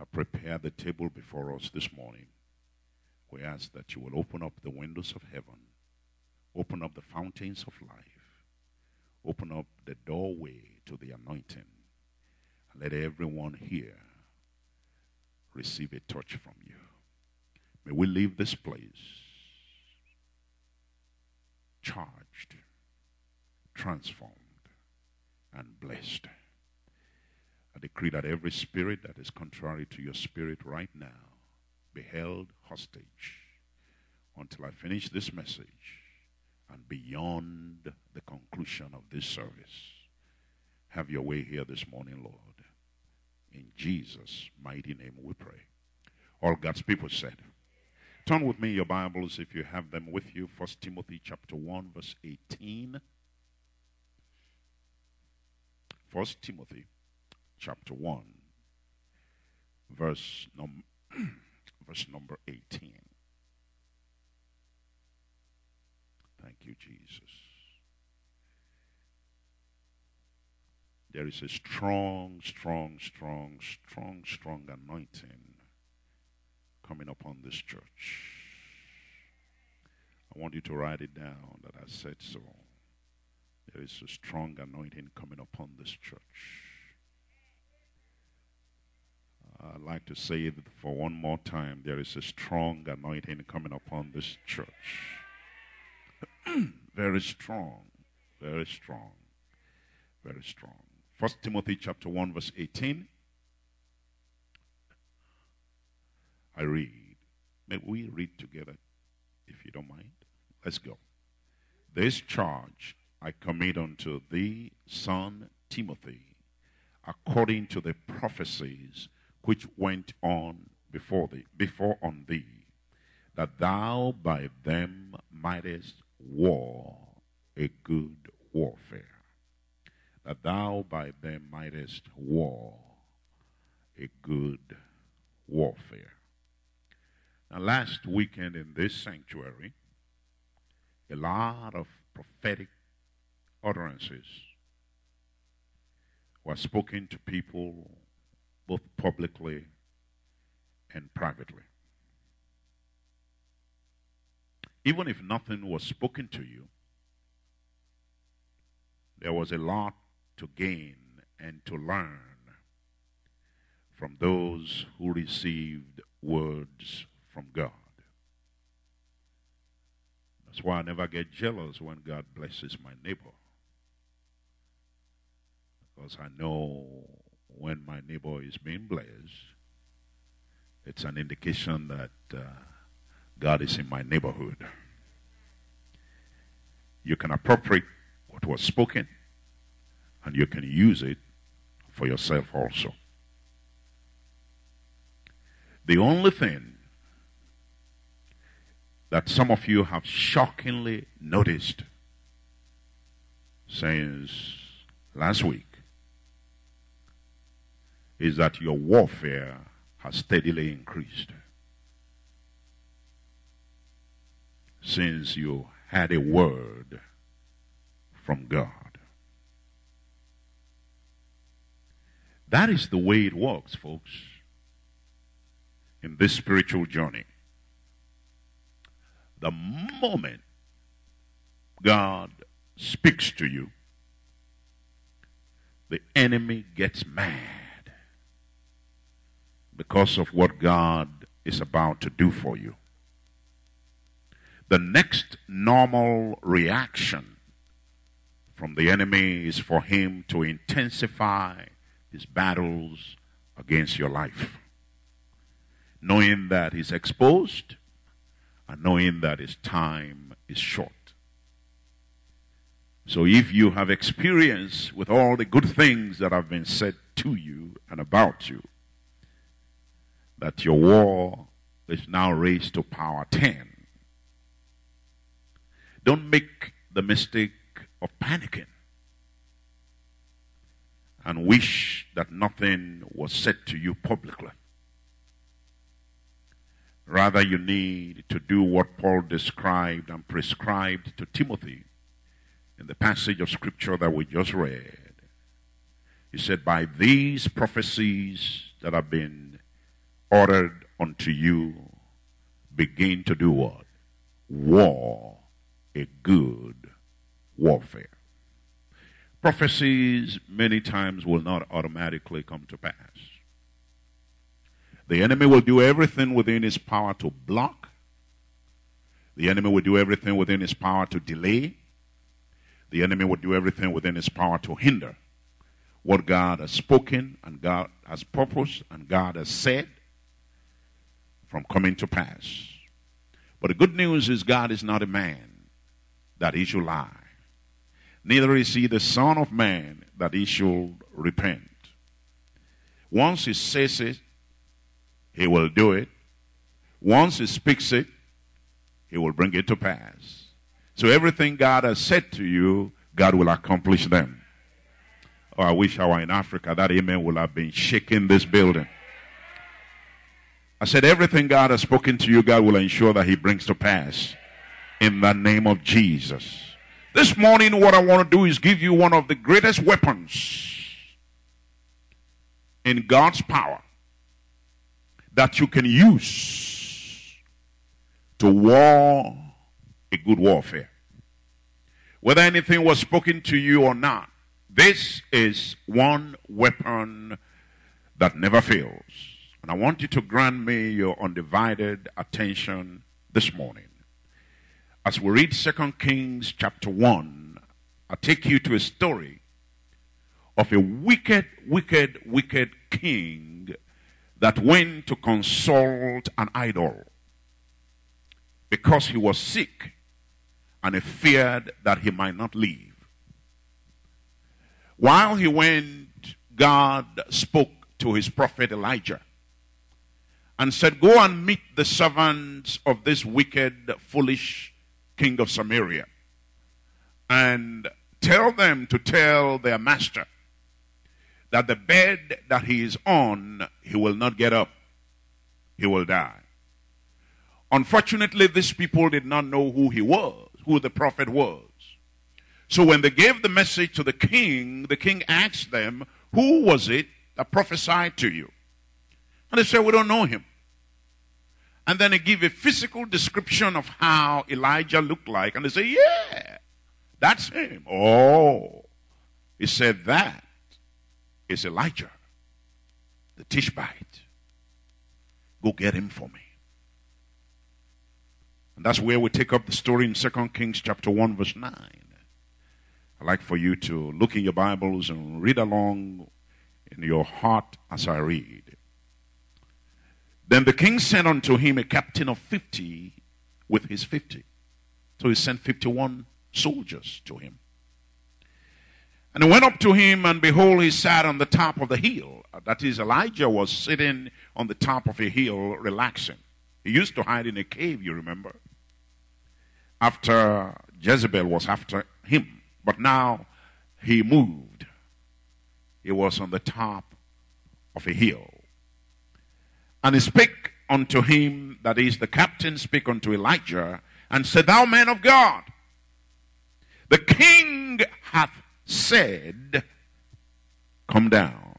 have prepared the table before us this morning. We ask that you will open up the windows of heaven, open up the fountains of life, open up the doorway to the anointing, and let everyone here receive a touch from you. May we leave this place charged, transformed, and blessed. Decree that every spirit that is contrary to your spirit right now be held hostage until I finish this message and beyond the conclusion of this service. Have your way here this morning, Lord. In Jesus' mighty name we pray. All God's people said. Turn with me your Bibles if you have them with you. First Timothy chapter 1, verse 18. First Timothy chapter 1, verse, num- verse number 18. Thank you, Jesus. There is a strong, strong, strong, strong, strong anointing coming upon this church. I want you to write it down that I said so. There is a strong anointing coming upon this church. I'd like to say it for one more time. There is a strong anointing coming upon this church. very strong. Very strong. Very strong. First Timothy chapter 1 verse 18. I read. May we read together if you don't mind? Let's go. This charge I commit unto thee, son Timothy, according to the prophecies which went on before thee, before on thee, that thou by them mightest war a good warfare. That thou by them mightest war a good warfare. Now, last weekend in this sanctuary, a lot of prophetic utterances were spoken to people both publicly and privately. Even if nothing was spoken to you, there was a lot to gain and to learn from those who received words from God. That's why I never get jealous when God blesses my neighbor. Because I know when my neighbor is being blessed, it's an indication that uh, God is in my neighborhood. You can appropriate what was spoken and you can use it for yourself also. The only thing that some of you have shockingly noticed since last week is that your warfare has steadily increased. Since you had a word from God. That is the way it works, folks, in this spiritual journey. The moment God speaks to you, the enemy gets mad because of what God is about to do for you. The next normal reaction from the enemy is for him to intensify his battles against your life. Knowing that he's exposed and knowing that his time is short. So if you have experience with all the good things that have been said to you and about you, that your war is now raised to power 10. Don't make the mistake of panicking and wish that nothing was said to you publicly. Rather, you need to do what Paul described and prescribed to Timothy in the passage of scripture that we just read. He said, By these prophecies that have been ordered unto you, begin to do what? War, a good warfare. Prophecies many times will not automatically come to pass. The enemy will do everything within his power to block. The enemy will do everything within his power to delay. The enemy will do everything within his power to hinder what God has spoken and God has purposed and God has said from coming to pass. But the good news is God is not a man that he should lie. Neither is he the Son of Man that he should repent. Once he says it, he will do it. Once he speaks it, he will bring it to pass. So everything God has said to you, God will accomplish them. Oh, I wish I were in Africa. That amen would have been shaking this building. I said, everything God has spoken to you, God will ensure that He brings to pass in the name of Jesus. This morning, what I want to do is give you one of the greatest weapons in God's power that you can use to war a good warfare. Whether anything was spoken to you or not, this is one weapon that never fails. And I want you to grant me your undivided attention this morning. As we read 2 Kings chapter 1, I take you to a story of a wicked, wicked, wicked king that went to consult an idol because he was sick and he feared that he might not live. While he went, God spoke to his prophet Elijah and said, Go and meet the servants of this wicked, foolish king of Samaria and tell them to tell their master that the bed that he is on, he will not get up. He will die. Unfortunately, these people did not know who he was, who the prophet was. So when they gave the message to the king, the king asked them, Who was it that prophesied to you? And they said, We don't know him. And then they give a physical description of how Elijah looked like. And they say, Yeah, that's him. Oh, he said, That is Elijah, the Tishbite. Go get him for me. And that's where we take up the story in 2 Kings chapter 1, verse 9. I'd like for you to look in your Bibles and read along in your heart as I read. Then the king sent unto him a captain of fifty with his fifty. So he sent fifty one soldiers to him. And he went up to him, and behold, he sat on the top of the hill. That is, Elijah was sitting on the top of a hill relaxing. He used to hide in a cave, you remember, after Jezebel was after him. But now he moved. He was on the top of a hill. And he spake unto him, that is, the captain spake unto Elijah, and said, Thou man of God, the king hath said, Come down.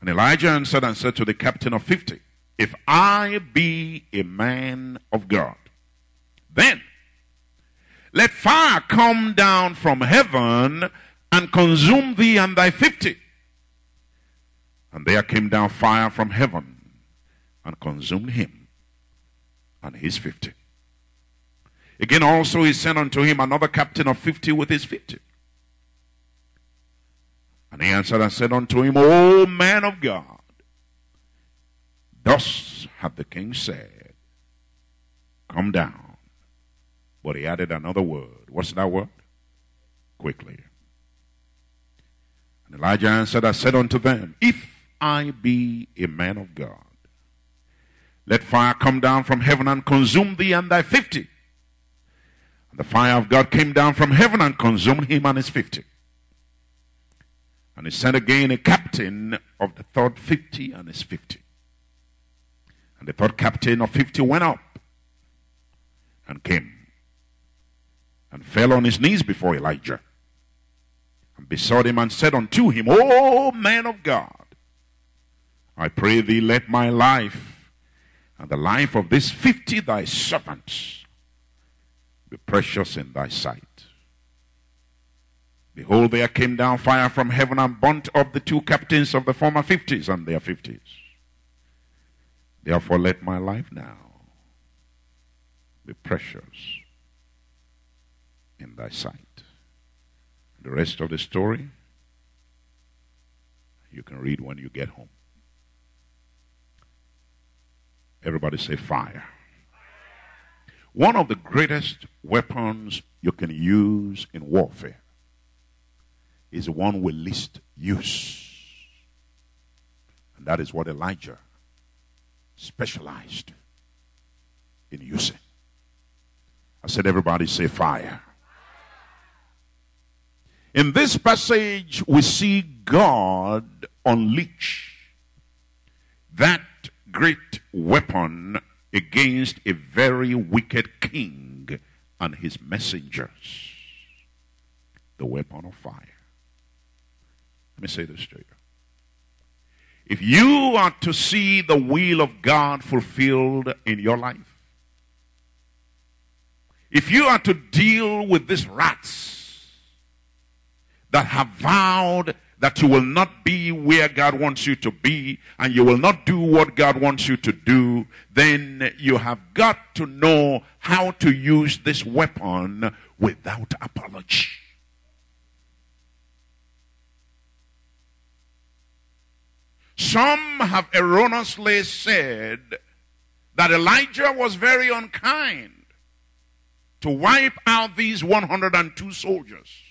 And Elijah answered and said to the captain of fifty, If I be a man of God, then let fire come down from heaven and consume thee and thy fifty. And there came down fire from heaven and consumed him and his fifty. Again, also he sent unto him another captain of fifty with his fifty. And he answered and said unto him, O man of God, thus hath the king said, Come down but he added another word. What's that word? Quickly. And Elijah answered, I said unto them, If I be a man of God, let fire come down from heaven and consume thee and thy fifty. And the fire of God came down from heaven and consumed him and his fifty. And he sent again a captain of the third fifty and his fifty. And the third captain of fifty went up and came and fell on his knees before Elijah and besought him and said unto him, O man of God, I pray thee, let my life and the life of these fifty thy servants be precious in thy sight. Behold, there came down fire from heaven and burnt up the two captains of the former fifties and their fifties. Therefore, let my life now be precious in thy sight. The rest of the story you can read when you get home. Everybody say fire. One of the greatest weapons you can use in warfare is the one we least use. And that is what Elijah specialized in using. I said, everybody say fire. In this passage, we see God unleash that great weapon against a very wicked king and his messengers the weapon of fire. Let me say this to you. If you are to see the will of God fulfilled in your life, if you are to deal with these rats that have vowed that you will not be where God wants you to be and you will not do what God wants you to do, then you have got to know how to use this weapon without apology. Some have erroneously said that Elijah was very unkind to wipe out these 102 soldiers.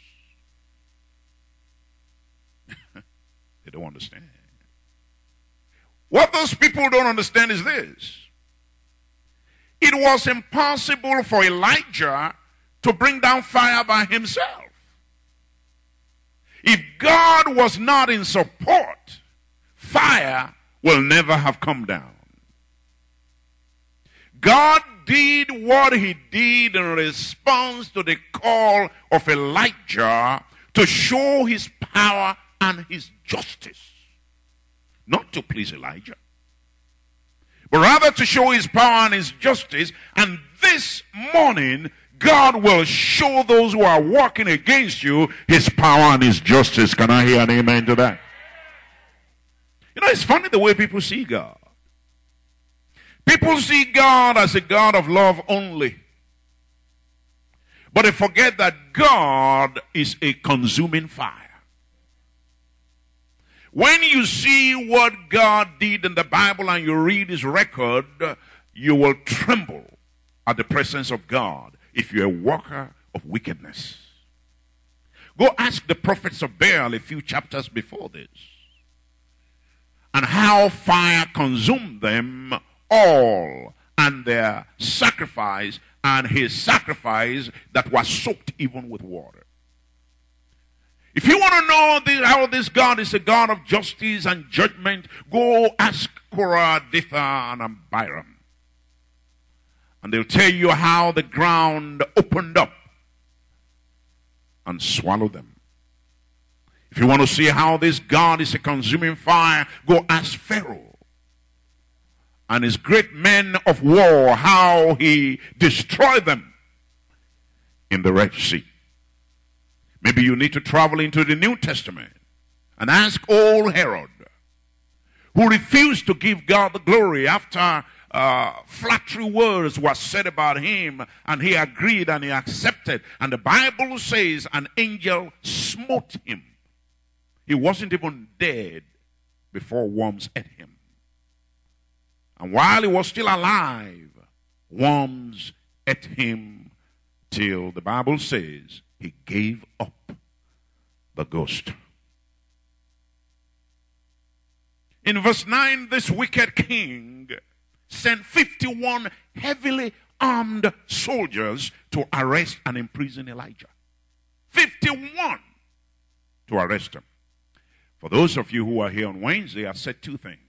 They don't understand. What those people don't understand is this it was impossible for Elijah to bring down fire by himself. If God was not in support, fire will never have come down. God did what he did in response to the call of Elijah to show his power and his justice. Not to please Elijah, but rather to show his power and his justice. And this morning, God will show those who are walking against you his power and his justice. Can I hear an amen to that? You know, it's funny the way people see God. People see God as a God of love only. But they forget that God is a consuming fire. When you see what God did in the Bible and you read his record, you will tremble at the presence of God if you're a worker of wickedness. Go ask the prophets of Baal a few chapters before this and how fire consumed them all and their sacrifice and his sacrifice that was soaked even with water. If you want to know this, how this God is a God of justice and judgment, go ask Korah, Dathan, and Abiram. And they'll tell you how the ground opened up and swallowed them. If you want to see how this God is a consuming fire, go ask Pharaoh and his great men of war, how he destroyed them in the Red Sea. Maybe you need to travel into the New Testament and ask old Herod, who refused to give God the glory after uh, flattery words were said about him, and he agreed and he accepted. And the Bible says an angel smote him he wasn't even dead before worms ate him. And while he was still alive, worms ate him till the Bible says he gave up the ghost. In verse 9, this wicked king sent 51 heavily armed soldiers to arrest and imprison Elijah. 51 to arrest him. For those of you who are here on Wednesday, I said two things.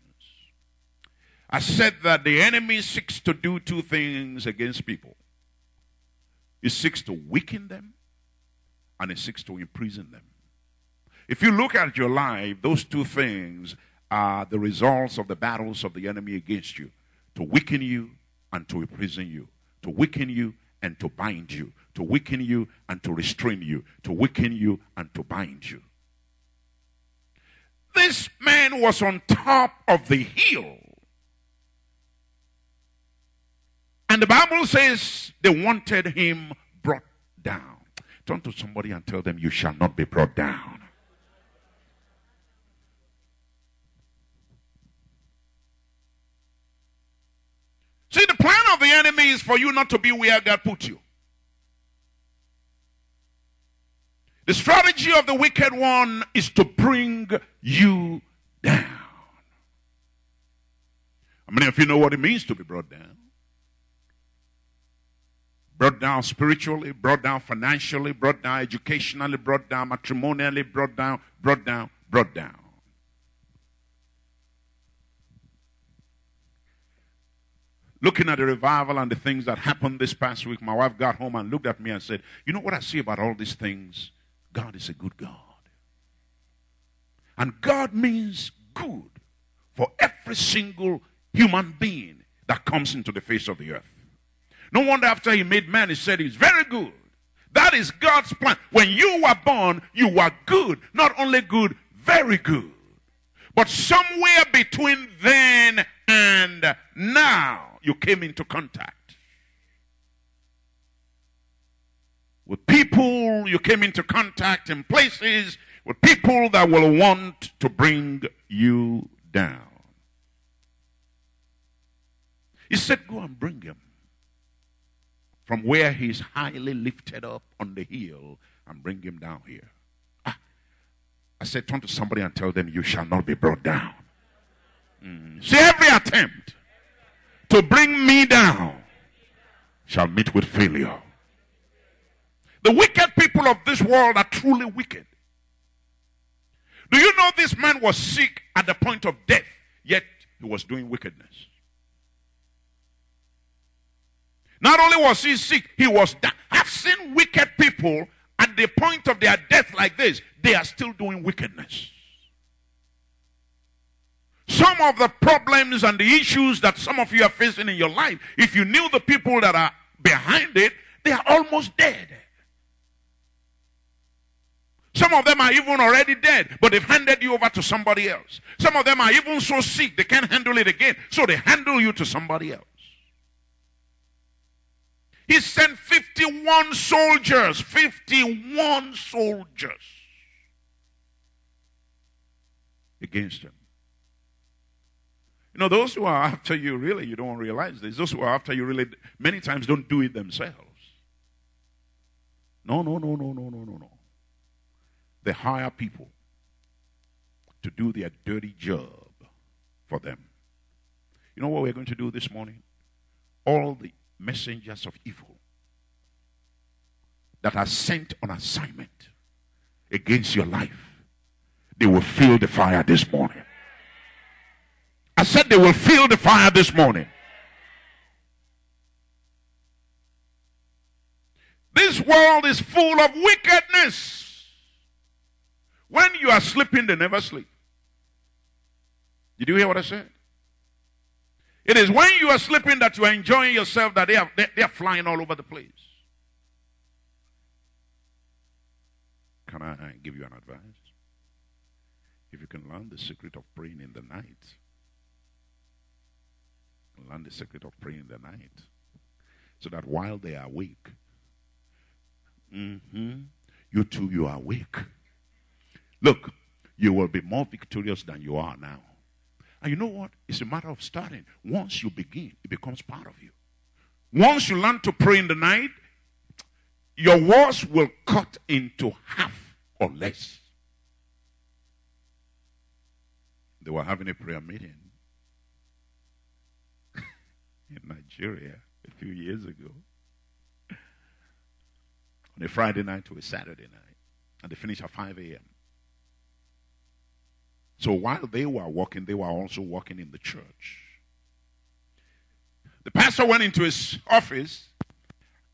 I said that the enemy seeks to do two things against people. He seeks to weaken them and he seeks to imprison them. If you look at your life, those two things are the results of the battles of the enemy against you to weaken you and to imprison you, to weaken you and to bind you, to weaken you and to restrain you, to weaken you and to bind you. This man was on top of the hill. And the Bible says they wanted him brought down. Turn to somebody and tell them, You shall not be brought down. See, the plan of the enemy is for you not to be where God put you. The strategy of the wicked one is to bring you down. How many of you know what it means to be brought down? Brought down spiritually, brought down financially, brought down educationally, brought down matrimonially, brought down, brought down, brought down. looking at the revival and the things that happened this past week, my wife got home and looked at me and said, You know what I see about all these things? God is a good God. And God means good for every single human being that comes into the face of the earth. No wonder after he made man, he said he's very good. That is God's plan. When you were born, you were good. Not only good, very good. But somewhere between then and now, you came into contact. With people you came into contact in places with people that will want to bring you down. He said, Go and bring him from where he's highly lifted up on the hill and bring him down here. Ah. I said, Turn to somebody and tell them, You shall not be brought down. Mm. See, every attempt to bring me down shall meet with failure. The wicked people of this world are truly wicked. Do you know this man was sick at the point of death, yet he was doing wickedness? Not only was he sick, he was down. I've seen wicked people at the point of their death like this, they are still doing wickedness. Some of the problems and the issues that some of you are facing in your life, if you knew the people that are behind it, they are almost dead. Some of them are even already dead, but they've handed you over to somebody else. Some of them are even so sick they can't handle it again, so they handle you to somebody else. He sent 51 soldiers, 51 soldiers against him. You know, those who are after you, really, you don't realize this. Those who are after you, really, many times don't do it themselves. No, no, no, no, no, no, no, no. They hire people to do their dirty job for them. You know what we're going to do this morning? All the messengers of evil that are sent on assignment against your life, they will feel the fire this morning. I said they will feel the fire this morning. This world is full of wickedness. When you are sleeping, they never sleep. Did you hear what I said? It is when you are sleeping that you are enjoying yourself that they are, they, they are flying all over the place. Can I give you an advice? If you can learn the secret of praying in the night, learn the secret of praying in the night. So that while they are awake, mm-hmm, you too, you are awake. Look, you will be more victorious than you are now. And you know what? It's a matter of starting. Once you begin, it becomes part of you. Once you learn to pray in the night, your wars will cut into half or less. They were having a prayer meeting in Nigeria a few years ago on a Friday night to a Saturday night, and they finished at 5 a.m. So while they were walking, they were also walking in the church. The pastor went into his office,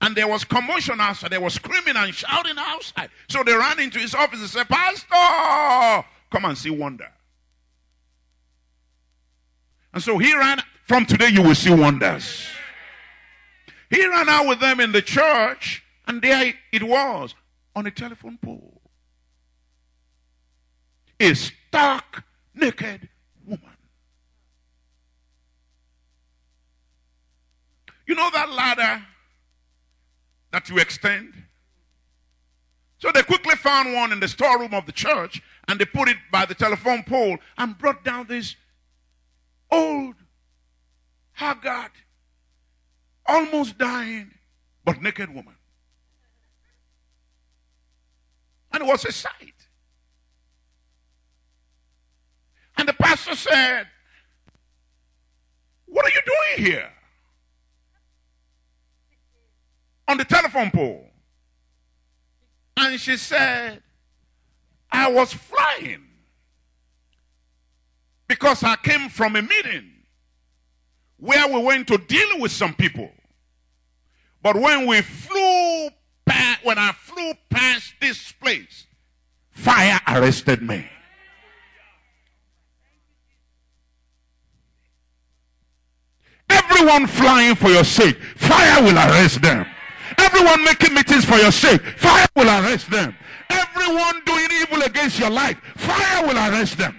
and there was commotion outside. They were screaming and shouting outside. So they ran into his office and said, Pastor, come and see wonder. And so he ran, from today you will see wonders. He ran out with them in the church, and there it was on a telephone pole. A stark, naked woman. You know that ladder that you extend? So they quickly found one in the storeroom of the church and they put it by the telephone pole and brought down this old, haggard, almost dying, but naked woman. And it was a sight. And the pastor said, What are you doing here? On the telephone pole. And she said, I was flying because I came from a meeting where we went to deal with some people. But when we flew past, when I flew past this place, fire arrested me. Everyone flying for your sake, fire will arrest them. Everyone making meetings for your sake, fire will arrest them. Everyone doing evil against your life, fire will arrest them.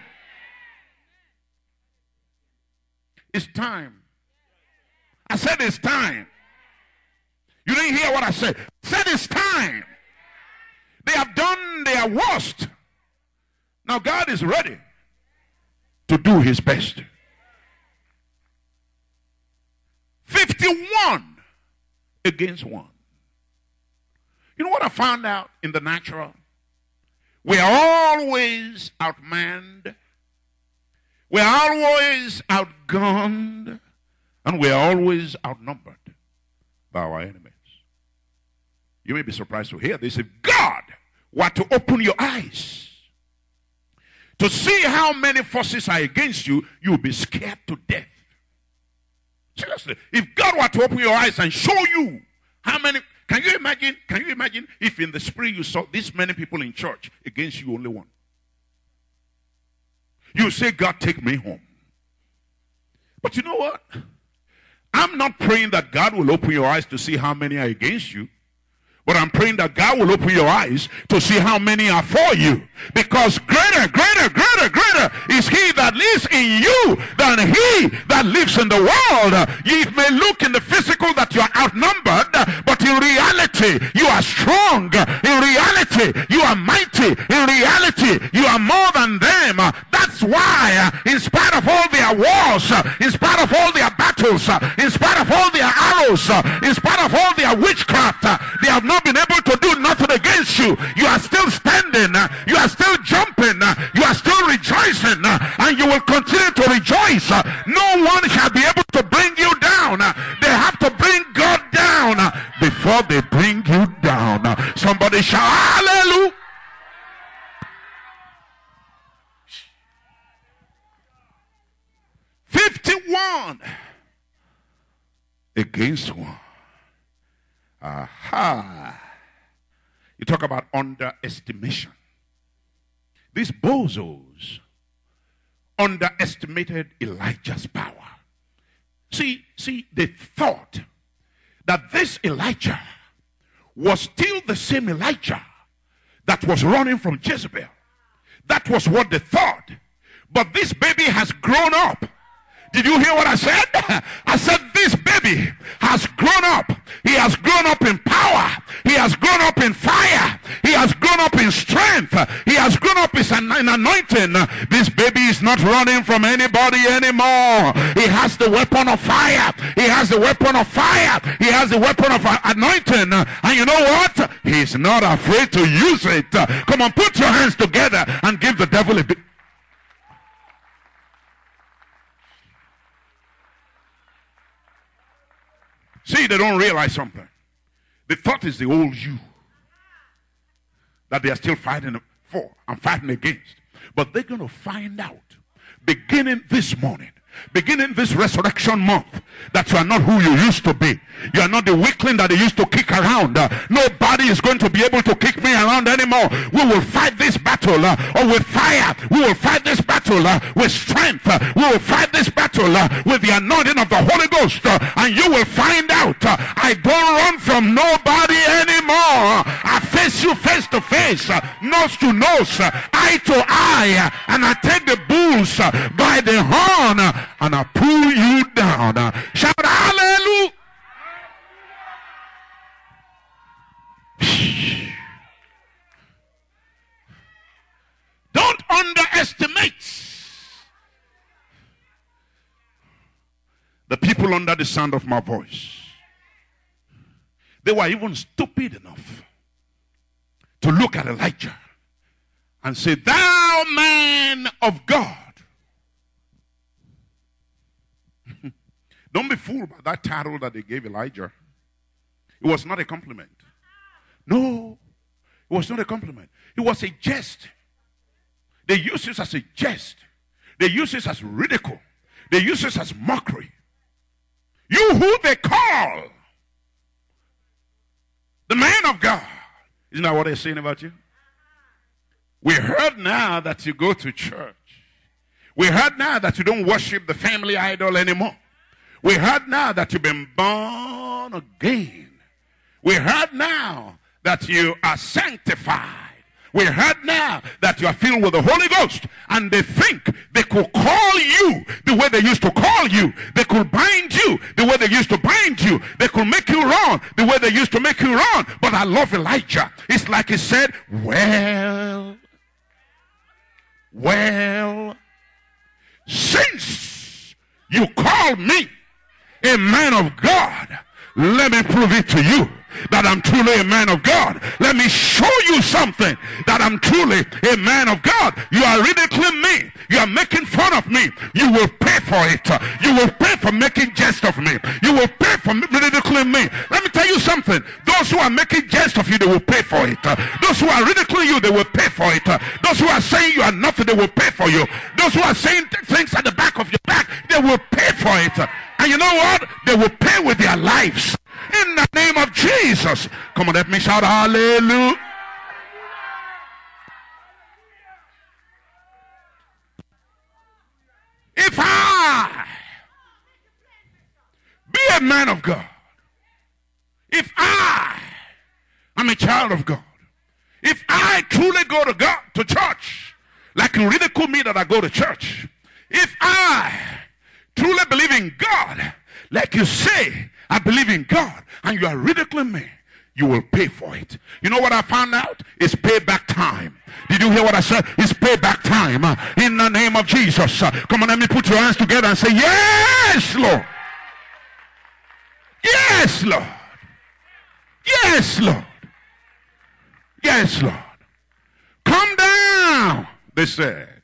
It's time. I said it's time. You didn't hear what I said. I said it's time. They have done their worst. Now God is ready to do his best. 51 against 1. You know what I found out in the natural? We're always outmanned. We're always outgunned. And we're always outnumbered by our enemies. You may be surprised to hear this. If God were to open your eyes to see how many forces are against you, you'll be scared to death. Seriously, if God were to open your eyes and show you how many can you imagine? Can you imagine if in the spring you saw this many people in church against you only one? You say, God, take me home. But you know what? I'm not praying that God will open your eyes to see how many are against you. But I'm praying that God will open your eyes to see how many are for you. Because greater, greater, greater, greater is he that lives in you than he that lives in the world. You may look in the physical that you are outnumbered, but in reality, you are strong. In reality, you are mighty. In reality, you are more than them. That's why, in spite of all their wars, in spite of all their battles, in spite of all their arrows, in spite of all their witchcraft, they have not been able to do nothing against you. You are still standing. You are still jumping. You are still rejoicing. And you will continue to rejoice. No one shall be able to bring you down. They have to bring God down before they bring you down. Somebody shout, Hallelujah. Fifty-one against one. Aha. You talk about underestimation. These bozos underestimated Elijah's power. See, see, they thought that this Elijah was still the same Elijah that was running from Jezebel. That was what they thought. But this baby has grown up did you hear what I said? I said this baby has grown up. He has grown up in power. He has grown up in fire. He has grown up in strength. He has grown up in anointing. This baby is not running from anybody anymore. He has the weapon of fire. He has the weapon of fire. He has the weapon of anointing. And you know what? He's not afraid to use it. Come on, put your hands together and give the devil a big See, they don't realize something. The thought is the old you that they are still fighting for and fighting against. But they're going to find out beginning this morning beginning this resurrection month, that you are not who you used to be. You are not the weakling that they used to kick around. Uh, nobody is going to be able to kick me around anymore. We will fight this battle uh, or with fire. We will fight this battle uh, with strength. Uh, we will fight this battle uh, with the anointing of the Holy Ghost. Uh, and you will find out I don't run from nobody anymore. I face you face to face, nose to nose, eye to eye, and I take the bulls by the horn and I pull you down. Shout hallelujah. Don't underestimate the people under the sound of my voice. They were even stupid enough to look at Elijah and say, Thou man of God. Don't be fooled by that title that they gave Elijah. It was not a compliment. No, it was not a compliment. It was a jest. They used it as a jest. They used it as ridicule. They used it as mockery. You who they call the man of God. Isn't that what they're saying about you? We heard now that you go to church. We heard now that you don't worship the family idol anymore. We heard now that you've been born again. We heard now that you are sanctified. We heard now that you are filled with the Holy Ghost, and they think they could call you the way they used to call you. They could bind you the way they used to bind you. They could make you run the way they used to make you run. But I love Elijah. It's like he said, Well, well, since you called me a man of God. Let me prove it to you that I'm truly a man of God. Let me show you something that I'm truly a man of God. You are ridiculing me. You are making fun of me. You will pay for it. You will pay for making jest of me. You will pay for ridiculing me. Let me tell you something. Those who are making jest of you, they will pay for it. Those who are ridiculing you, they will pay for it. Those who are saying you are nothing, they will pay for you. Those who are saying things at the back of your back, they will pay for it. And you know what? They will pay with their lives. In the name of Jesus. Come on, let me shout hallelujah. If I be a man of God, if I am a child of God, if I truly go to God to church, like you ridicule me that I go to church, if I truly believe in God, like you say, I believe in God, and you are ridiculing me, you will pay for it. You know what I found out? It's payback time. Did you hear what I said? It's payback time. In the name of Jesus. Come on, let me put your hands together and say, Yes, Lord. Yes, Lord. Yes, Lord. Yes, Lord. Come down, they said.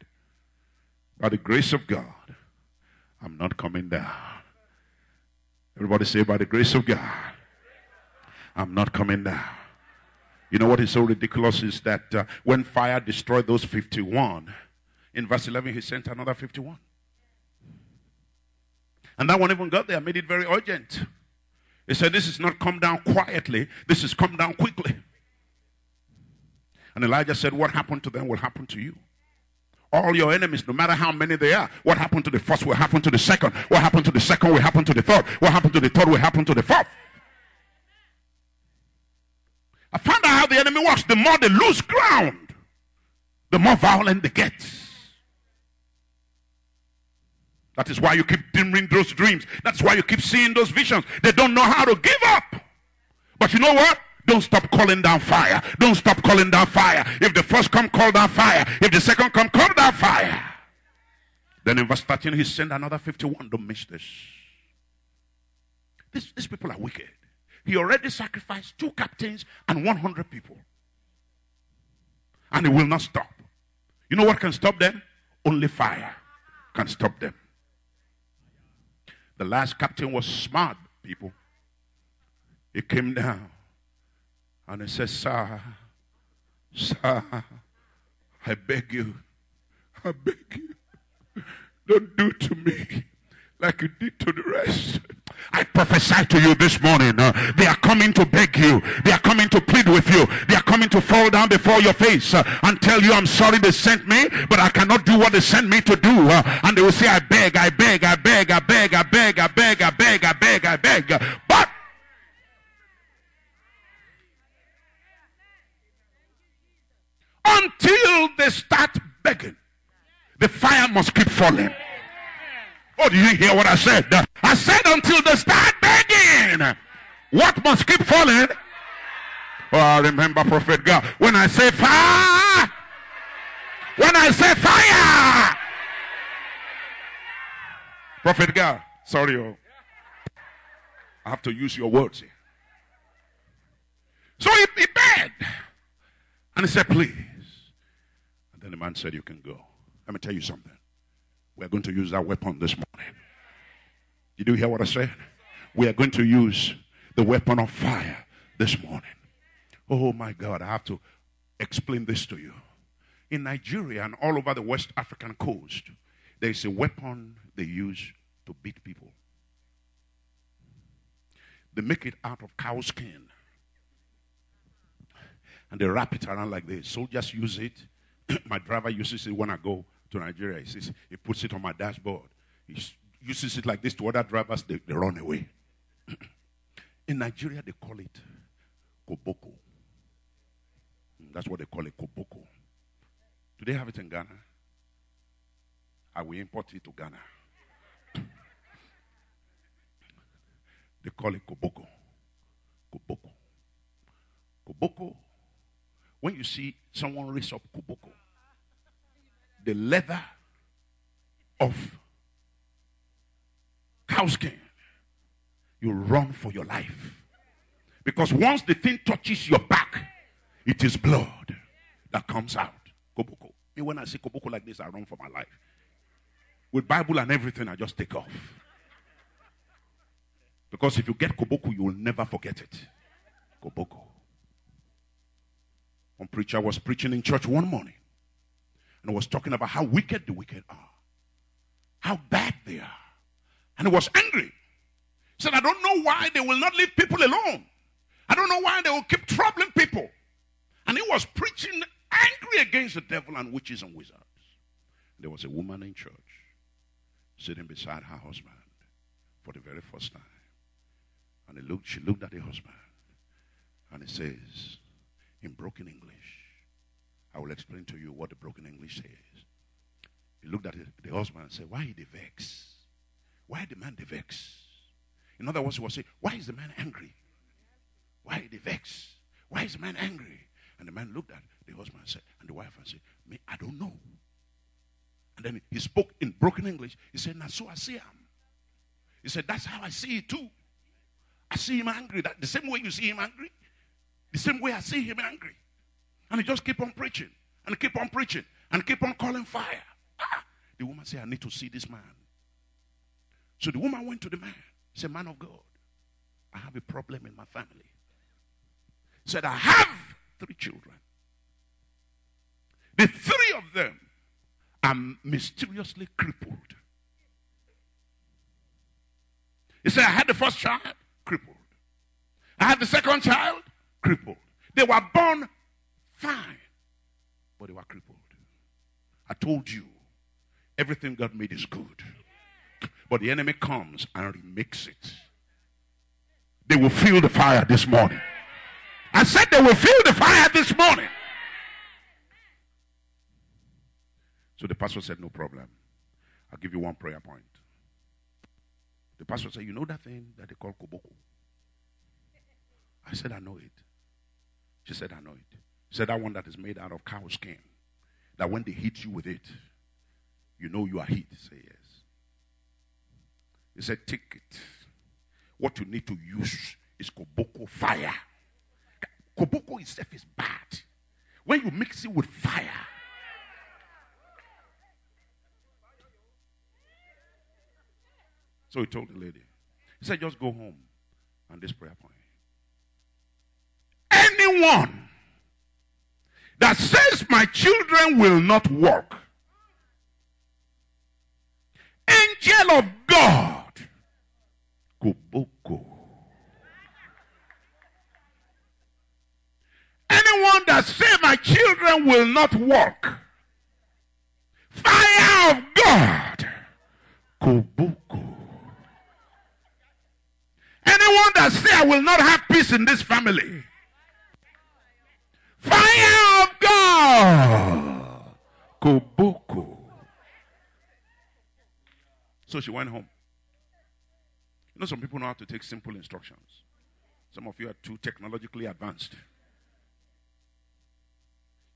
By the grace of God. I'm not coming down. Everybody say, by the grace of God, I'm not coming down. You know what is so ridiculous is that uh, when fire destroyed those 51, in verse 11, he sent another 51. And that one even got there, made it very urgent. He said, This is not come down quietly, this is come down quickly. And Elijah said, What happened to them will happen to you all your enemies, no matter how many they are. What happened to the first will happen to the second. What happened to the second will happen to the third. What happened to the third will happen to the fourth. I found out how the enemy works. The more they lose ground, the more violent they get. That is why you keep dreaming those dreams. That's why you keep seeing those visions. They don't know how to give up. But you know what? Don't stop calling down fire. Don't stop calling down fire. If the first come, call down fire. If the second come, call down fire. Then in verse 13, he sent another 51. Don't miss this. this. These people are wicked. He already sacrificed two captains and 100 people. And he will not stop. You know what can stop them? Only fire can stop them. The last captain was smart, people. He came down and he says, Sir, sir, I beg you, I beg you, don't do to me like you did to the rest. I prophesy to you this morning. Uh, they are coming to beg you. They are coming to plead with you. They are coming to fall down before your face uh, and tell you, I'm sorry they sent me, but I cannot do what they sent me to do. Uh, and they will say, I beg, I beg, I beg, I beg, I beg, I beg, I beg, I beg, I beg. But until they start begging, the fire must keep falling. Oh, did you hear what I said? I said until they start begging. What must keep falling? Oh, I remember Prophet God. When I say fire, when I say fire, Prophet God, sorry, oh. I have to use your words here. So he, he begged. And he said, please. And the man said, you can go. Let me tell you something. We're going to use that weapon this morning. Did you hear what I said? We are going to use the weapon of fire this morning. Oh my God, I have to explain this to you. In Nigeria and all over the West African coast, there is a weapon they use to beat people. They make it out of cow skin. And they wrap it around like this. Soldiers use it. my driver uses it when I go to Nigeria. He says he puts it on my dashboard. He uses it like this to other drivers. They, they run away. In Nigeria, they call it koboko. That's what they call it, koboko. Do they have it in Ghana? I will import it to Ghana. they call it koboko. Koboko. Koboko. When you see someone raise up koboko, the leather of cow skin, you run for your life. Because once the thing touches your back, it is blood that comes out. Koboko. Me, when I see koboko like this, I run for my life. With Bible and everything, I just take off. Because if you get koboko, you will never forget it. Koboko. One preacher was preaching in church one morning and was talking about how wicked the wicked are, how bad they are. And he was angry. He said, I don't know why they will not leave people alone. I don't know why they will keep troubling people. And he was preaching angry against the devil and witches and wizards. There was a woman in church sitting beside her husband for the very first time. And he looked, she looked at the husband and he says, in broken English, I will explain to you what the broken English says. He looked at the husband and said, Why the vex? Why the man vex? In other words, he was saying, Why is the man angry? Why the vex? Why is the man angry? And the man looked at the husband and said, and the wife and said, Me, I don't know. And then he spoke in broken English. He said, Now so I see him. He said, That's how I see it too. I see him angry. That the same way you see him angry, the same way I see him angry. And he just keep on preaching and keep on preaching and keep on calling fire. Ah, the woman said, I need to see this man. So the woman went to the man. Said, Man of God, I have a problem in my family. Said, I have three children. The three of them are mysteriously crippled. He said, I had the first child, crippled. I had the second child, crippled. They were born Fine. But they were crippled. I told you, everything God made is good. But the enemy comes and remakes it. They will feel the fire this morning. I said they will feel the fire this morning. So the pastor said, No problem. I'll give you one prayer point. The pastor said, You know that thing that they call koboko? I said, I know it. She said, I know it. He said that one that is made out of cow skin. That when they hit you with it, you know you are hit. Say yes. He said, take it. What you need to use is koboko fire. Koboko itself is bad. When you mix it with fire, So he told the lady, he said, just go home on this prayer point anyone that says my children will not work, angel of God, Koboko. Anyone that says my children will not work, fire of God, Koboko. Anyone that says I will not have peace in this family, Fire of God. Koboko. So she went home. You know, some people know how to take simple instructions. Some of you are too technologically advanced.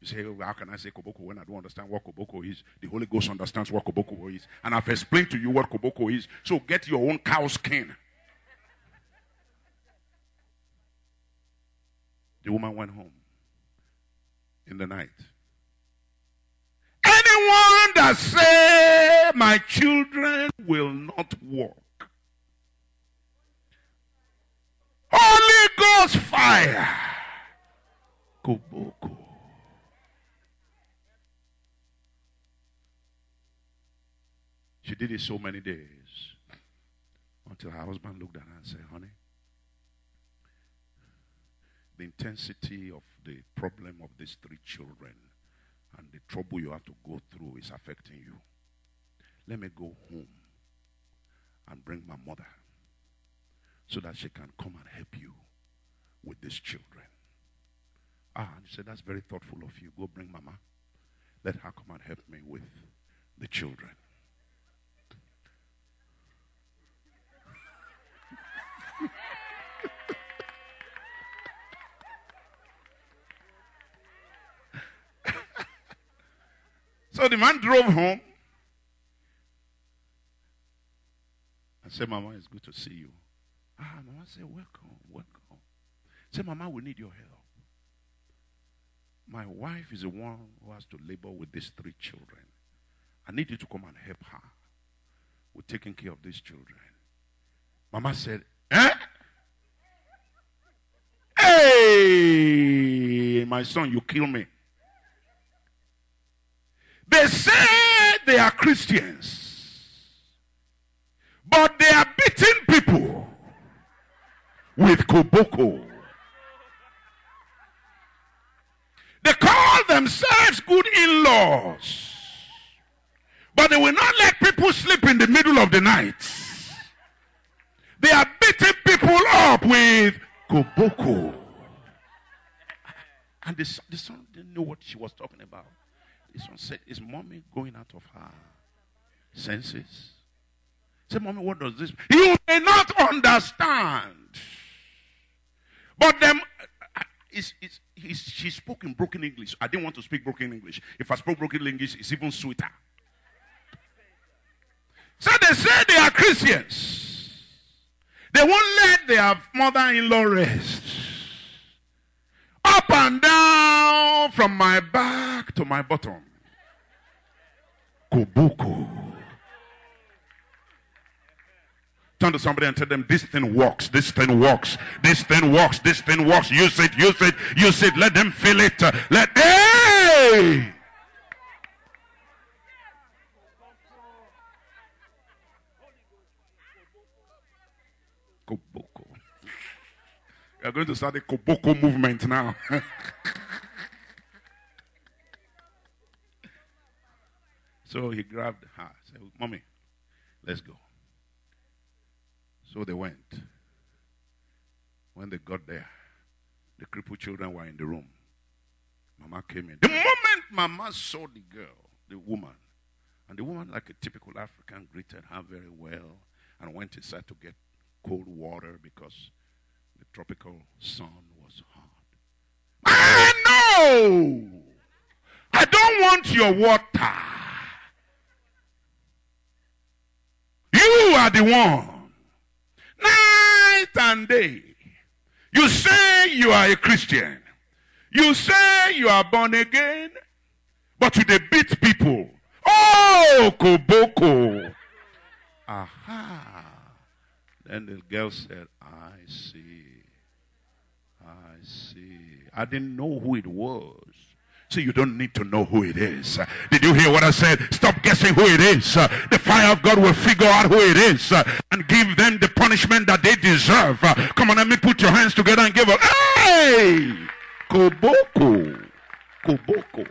You say, well, how can I say koboko when I don't understand what koboko is? The Holy Ghost understands what koboko is. And I've explained to you what koboko is. So get your own cow skin. The woman went home in the night. Anyone that say my children will not walk. Holy Ghost fire. Koboko. She did it so many days until her husband looked at her and said, Honey, the intensity of the problem of these three children and the trouble you have to go through is affecting you. Let me go home and bring my mother so that she can come and help you with these children. Ah, and he said, That's very thoughtful of you. Go bring mama. Let her come and help me with the children. So the man drove home and said, Mama, it's good to see you. Ah, Mama said, Welcome, welcome. Say, Mama, we need your help. My wife is the one who has to labor with these three children. I need you to come and help her with taking care of these children. Mama said, Eh? Hey, my son, you kill me. They say they are Christians, but they are beating people with koboko. They call themselves good in laws, but they will not let people sleep in the middle of the night. They are beating people up with koboko. And the, the son didn't know what she was talking about. Is mommy going out of her senses? Say, Mommy, what does this mean? You may not understand. But them uh, uh, it's, it's, it's, she spoke in broken English. I didn't want to speak broken English. If I spoke broken English, it's even sweeter. So they say they are Christians. They won't let their mother-in-law rest. Up and down from my back to my bottom. Koboko. Turn to somebody and tell them this thing works, this thing works, this thing works, this thing works. Use it, use it, use it. Let them feel it. Let hey! Koboko. We are going to start a Koboko movement now. so he grabbed her, said, Mommy, let's go. So they went. When they got there, the crippled children were in the room. Mama came in. The moment Mama saw the girl, the woman, and the woman, like a typical African, greeted her very well and went inside to get cold water because the tropical sun was hot. I know! I don't want your water. You are the one night and day. You say you are a Christian. You say you are born again, but you beat people. Oh, Koboko. Aha. Then the girl said, I see. I see. I didn't know who it was. So you don't need to know who it is. Did you hear what I said? Stop guessing who it is. The fire of God will figure out who it is and give them the punishment that they deserve. Come on, let me put your hands together and give a hey! Koboko. Koboko.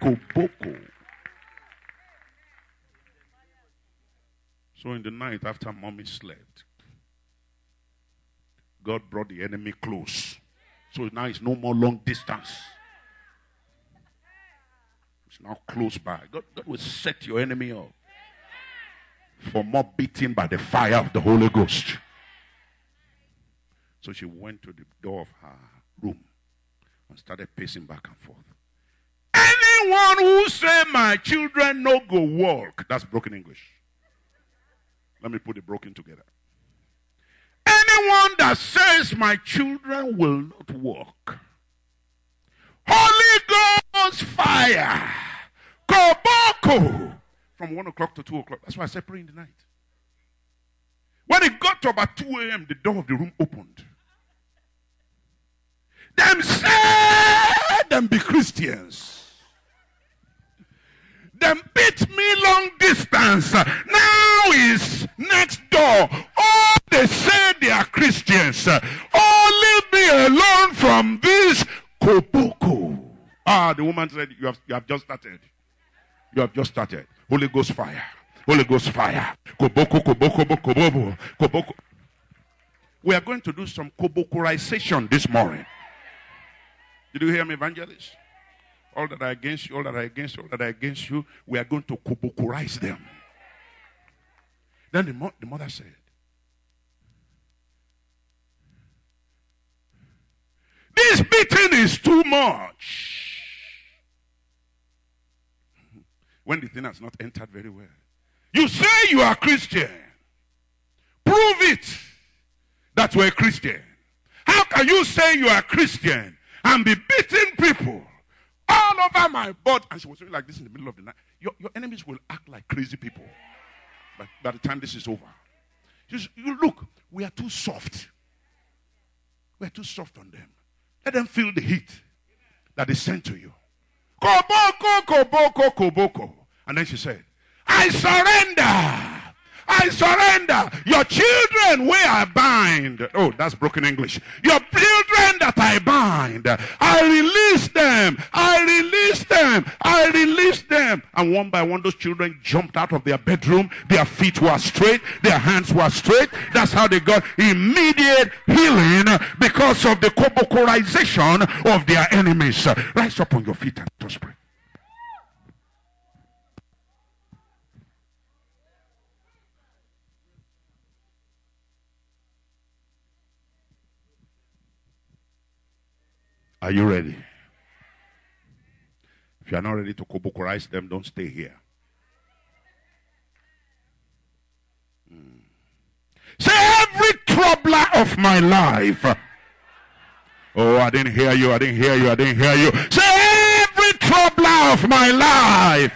Koboko. So in the night after mommy slept, God brought the enemy close. So now it's no more long distance. It's now close by. God, God will set your enemy up for more beating by the fire of the Holy Ghost. So she went to the door of her room and started pacing back and forth. Anyone who say my children no go walk, that's broken English. Let me put it broken together. Anyone that says my children will not walk, Holy Ghost fire, Koboko, from 1 o'clock to 2 o'clock. That's why I said pray in the night. When it got to about 2 a.m., the door of the room opened. Them say them be Christians them beat me long distance. Now is next door. Oh, they say they are Christians. Oh, leave me alone from this koboko. Ah, the woman said, you have, you have just started. You have just started. Holy Ghost fire. Holy Ghost fire. Koboko, koboko, koboko, koboko. We are going to do some kobokorization this morning. Did you hear me, evangelist? All that are against you, all that are against you, all that are against you, we are going to kobokorize them. Then the, mo- the mother said, This beating is too much. When the thing has not entered very well. You say you are Christian. Prove it that you're a Christian. How can you say you are Christian and be beating people all over my body. And she was like this in the middle of the night. Your, your enemies will act like crazy people by, by the time this is over. You look, we are too soft. We are too soft on them. Let them feel the heat that they send to you. Koboko, koboko, koboko. And then she said, I surrender. I surrender. Your children where I bind. Oh, that's broken English. Your children that I bind. I release them. I release them. I release them. And one by one, those children jumped out of their bedroom. Their feet were straight. Their hands were straight. That's how they got immediate healing because of the kobokorization of their enemies. Rise up on your feet and just pray. Are you ready? If you are not ready to kobokorize them, don't stay here. Hmm. Say every troubler of my life. Oh, I didn't hear you. I didn't hear you. I didn't hear you. Say every troubler of my life.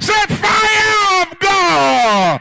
Say fire of God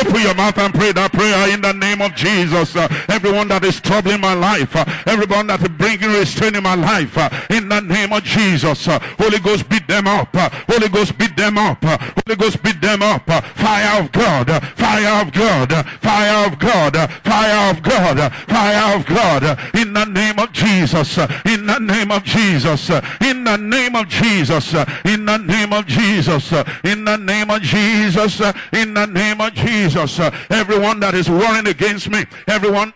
Open your mouth and pray that prayer in the name of Jesus. Uh, everyone that is troubling my life, uh, everyone that is bringing restraint in my life, uh, in the name of Jesus. Holy Ghost beat them up. Holy Ghost beat them up. Holy Ghost beat them up. fire of God. fire of God. fire of God. fire of God. Fire of God. In the name of Jesus. in the name of Jesus. in the name of Jesus. in the name of Jesus. in the name of Jesus. In the name of Jesus. Uh, everyone that is warring against me, everyone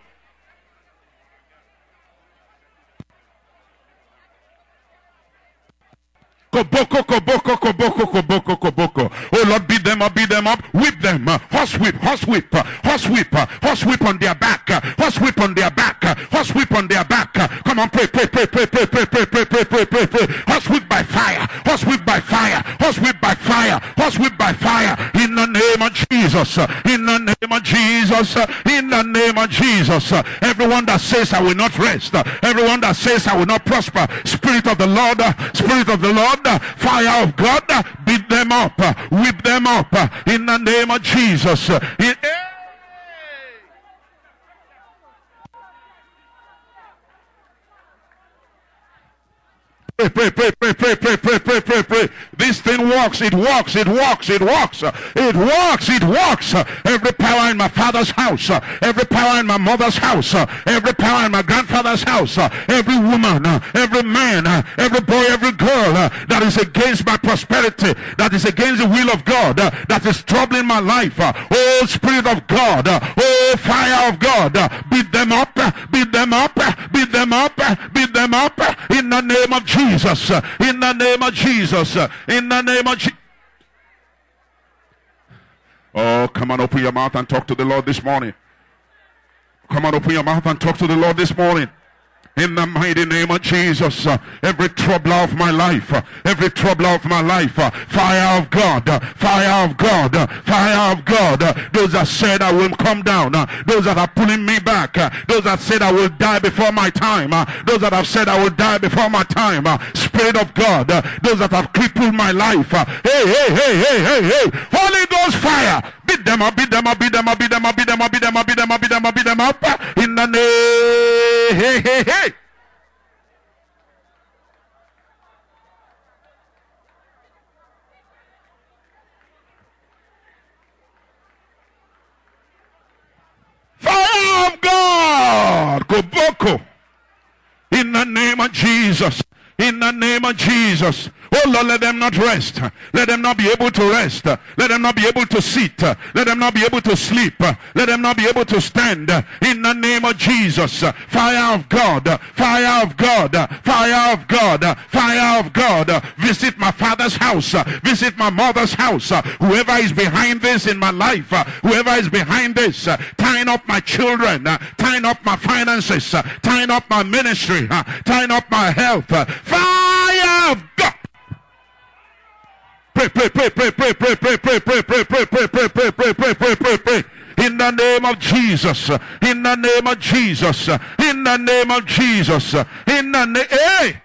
Koboko, koboko, koboko, koboko, koboko. Oh Lord, beat them up, beat them up, whip them. Uh, horse whip, horse whip, uh, horse whip, uh, horse whip on their back, uh, horse whip on their back, uh, horse whip on their back. Uh, come on, pray, pray, pray, pray, pray, pray, pray, pray, pray, pray, pray. Horse whip by fire, horse whip by fire, horse whip by fire, horse whip by fire. Name of Jesus, in the name of Jesus, in the name of Jesus. Everyone that says I will not rest, everyone that says I will not prosper, Spirit of the Lord, Spirit of the Lord fire of God, beat them up, whip them up in the name of Jesus. In, Pray, pray, pray, pray, pray, pray, pray, pray, pray, pray. This thing works, it works, it works, it works, it works, it works. Every power in my father's house, every power in my mother's house, every power in my grandfather's house, every woman, every man, every boy, every girl that is against my prosperity, that is against the will of God, that is troubling my life. Oh, Spirit of God, oh, fire of God, beat them up, beat them up, beat them up, beat them up in the name of Jesus. Jesus. In the name of Jesus. In the name of Jesus. Oh, come on, open your mouth and talk to the Lord this morning. Come on, open your mouth and talk to the Lord this morning in the mighty name of Jesus. Uh, every trouble of my life, uh, every trouble of my life, uh, fire of God, uh, fire of God, uh, fire of God. Uh, those that said I will come down, those that are pulling me back, those that said I will die before my time, those that have said I will die before my time, Spirit of God, those that have crippled my life. hey, hey, hey, hey, hey, hey, Holy Ghost fire, beat them up, beat them up, beat them up, beat them up, beat them up, beat them up, beat them up, beat them up, beat them up, in the name, hey, hey, hey. Fire of God. Koboko. In the name of Jesus. In the name of Jesus. Oh Lord, let them not rest. Let them not be able to rest. Let them not be able to sit. Let them not be able to sleep. Let them not be able to stand. In the name of Jesus. Fire of God. Fire of God. Fire of God. Fire of God. Visit my father's house. Visit my mother's house. Whoever is behind this in my life. Whoever is behind this. Tying up my children. Tying up my finances. Tying up my ministry. Tying up my health. Fire Pray, pray, pray, pray, pray, pray, pray, pray, pray, pray, pray, pray, pray, pray, pray, pray, pray, pray, pray. In the name of Jesus. In the name of Jesus. In the name of Jesus. In the name. Hey!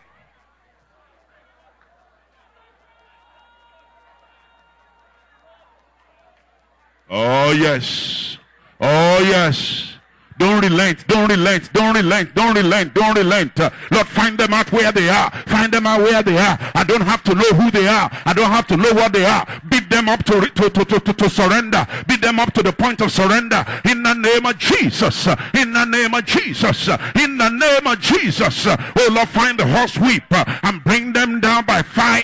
Oh yes. Oh yes. Don't relent. Don't relent. Don't relent. Don't relent. Don't relent. Lord, find them out where they are. Find them out where they are. I don't have to know who they are. I don't have to know what they are. Beat them up to, to, to, to, to surrender. Beat them up to the point of surrender. In the name of Jesus. In the name of Jesus. In the name of Jesus. Oh Lord, find the horse whip and bring them down by fire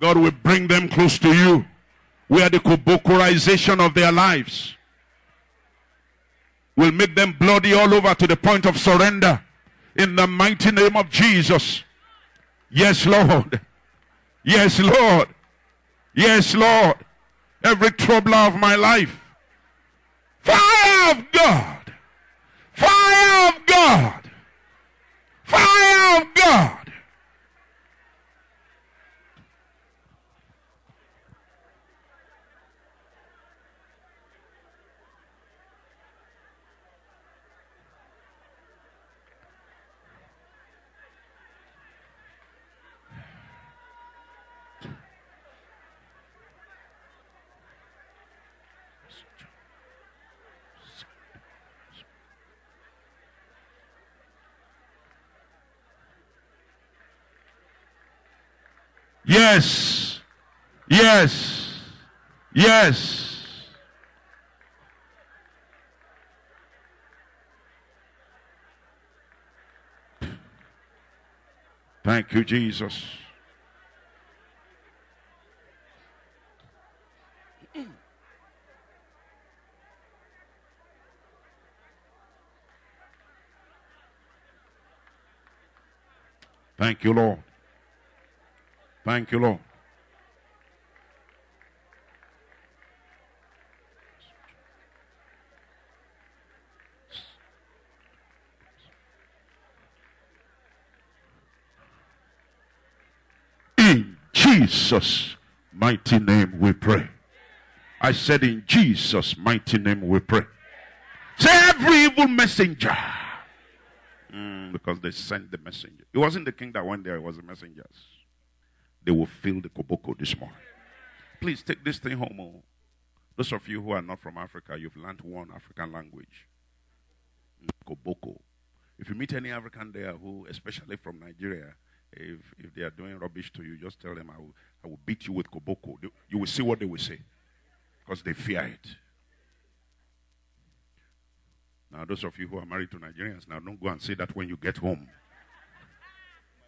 God will bring them close to you where the kobokorization of their lives will make them bloody all over to the point of surrender in the mighty name of Jesus. Yes, Lord. Yes, Lord. Yes, Lord. Every trouble of my life. Fire of God. Fire of God. Fire of God. Yes. Yes. Yes. Thank you, Jesus. Thank you, Lord. Thank you, Lord. In Jesus' mighty name we pray. I said, In Jesus' mighty name we pray. Say, every evil messenger Mm, because they sent the messenger. It wasn't the king that went there, it was the messengers. They will fill the koboko this morning. Please take this thing home. Oh. Those of you who are not from Africa, you've learned one African language. Koboko. If you meet any African there who, especially from Nigeria, if, if they are doing rubbish to you, just tell them, I will, I will beat you with koboko. You will see what they will say because they fear it. Now, those of you who are married to Nigerians, now don't go and say that when you get home.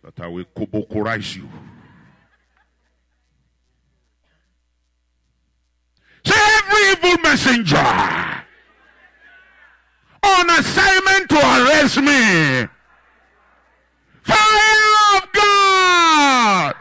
That I will kobokorize you. Messenger on assignment to arrest me. Fire of God!